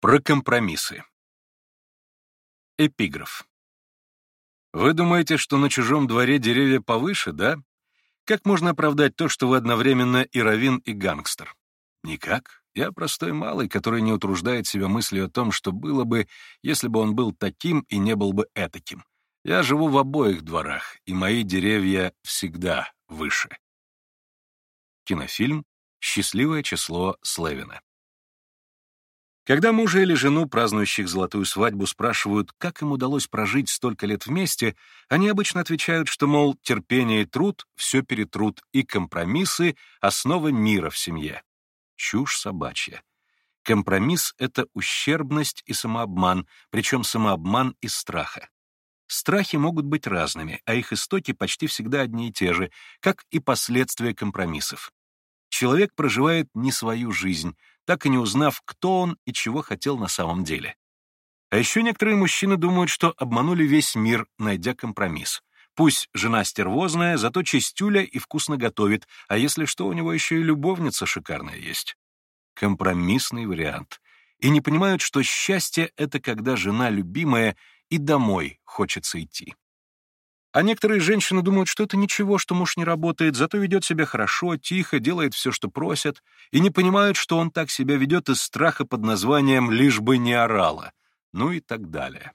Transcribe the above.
Про компромиссы. Эпиграф. Вы думаете, что на чужом дворе деревья повыше, да? Как можно оправдать то, что вы одновременно и равин, и гангстер? Никак. Я простой малый, который не утруждает себя мыслью о том, что было бы, если бы он был таким и не был бы этаким. Я живу в обоих дворах, и мои деревья всегда выше. Кинофильм «Счастливое число Слевина». Когда мужа или жену, празднующих золотую свадьбу, спрашивают, как им удалось прожить столько лет вместе, они обычно отвечают, что, мол, терпение и труд все перетрут, и компромиссы — основа мира в семье. Чушь собачья. Компромисс — это ущербность и самообман, причем самообман из страха. Страхи могут быть разными, а их истоки почти всегда одни и те же, как и последствия компромиссов. Человек проживает не свою жизнь, так и не узнав, кто он и чего хотел на самом деле. А еще некоторые мужчины думают, что обманули весь мир, найдя компромисс. Пусть жена стервозная, зато чистюля и вкусно готовит, а если что, у него еще и любовница шикарная есть. Компромиссный вариант. И не понимают, что счастье — это когда жена любимая и домой хочется идти. А некоторые женщины думают, что это ничего, что муж не работает, зато ведет себя хорошо, тихо, делает все, что просят, и не понимают, что он так себя ведет из страха под названием «лишь бы не орала», ну и так далее.